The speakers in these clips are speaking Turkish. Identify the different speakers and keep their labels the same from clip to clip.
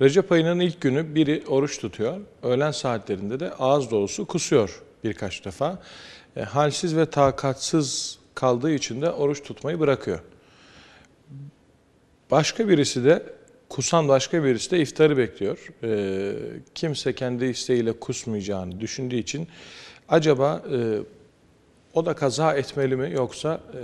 Speaker 1: Recep ayının ilk günü biri oruç tutuyor. Öğlen saatlerinde de ağız dolusu kusuyor birkaç defa. E, halsiz ve takatsız kaldığı için de oruç tutmayı bırakıyor. Başka birisi de kusan başka birisi de iftarı bekliyor. E, kimse kendi isteğiyle kusmayacağını düşündüğü için acaba e, o da kaza etmeli mi yoksa e,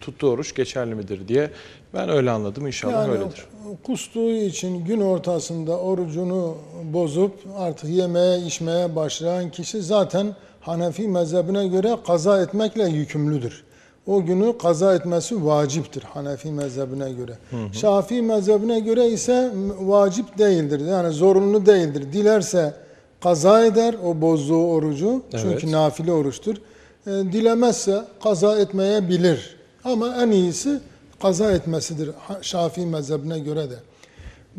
Speaker 1: tuttuğu oruç geçerli midir diye ben öyle anladım inşallah
Speaker 2: Yani
Speaker 1: öyledir.
Speaker 2: kustuğu için gün ortasında orucunu bozup artık yemeye içmeye başlayan kişi zaten Hanefi mezhebine göre kaza etmekle yükümlüdür. O günü kaza etmesi vaciptir Hanefi mezhebine göre. Şafii mezhebine göre ise vacip değildir. Yani zorunlu değildir. Dilerse kaza eder o bozduğu orucu.
Speaker 1: Evet.
Speaker 2: Çünkü nafile oruçtur. E, dilemezse kaza etmeyebilir. Ama en iyisi kaza etmesidir Şafii mezhebine göre de.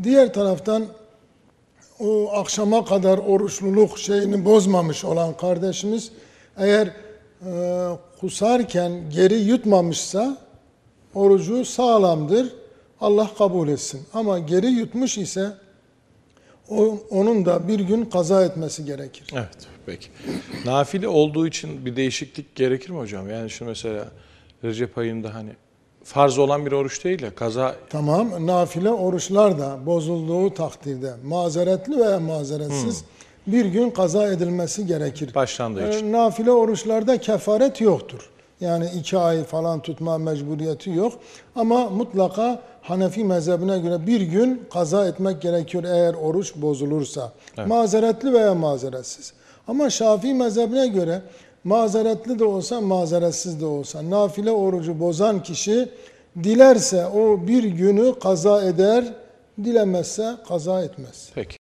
Speaker 2: Diğer taraftan o akşama kadar oruçluluk şeyini bozmamış olan kardeşimiz eğer e, kusarken geri yutmamışsa orucu sağlamdır. Allah kabul etsin. Ama geri yutmuş ise o, onun da bir gün kaza etmesi gerekir.
Speaker 1: Evet peki. Nafile olduğu için bir değişiklik gerekir mi hocam? Yani şu mesela Recep ayında hani farz olan bir oruç değil ya kaza
Speaker 2: Tamam, nafile oruçlar da bozulduğu takdirde mazeretli veya mazeretsiz bir gün kaza edilmesi gerekir.
Speaker 1: başlandığı için.
Speaker 2: Ee, Nafile oruçlarda kefaret yoktur. Yani iki ay falan tutma mecburiyeti yok. Ama mutlaka Hanefi mezhebine göre bir gün kaza etmek gerekiyor eğer oruç bozulursa.
Speaker 1: Evet.
Speaker 2: Mazeretli veya mazeretsiz. Ama Şafii mezhebine göre mazeretli de olsa mazeretsiz de olsa nafile orucu bozan kişi dilerse o bir günü kaza eder, dilemezse kaza etmez.
Speaker 1: Peki.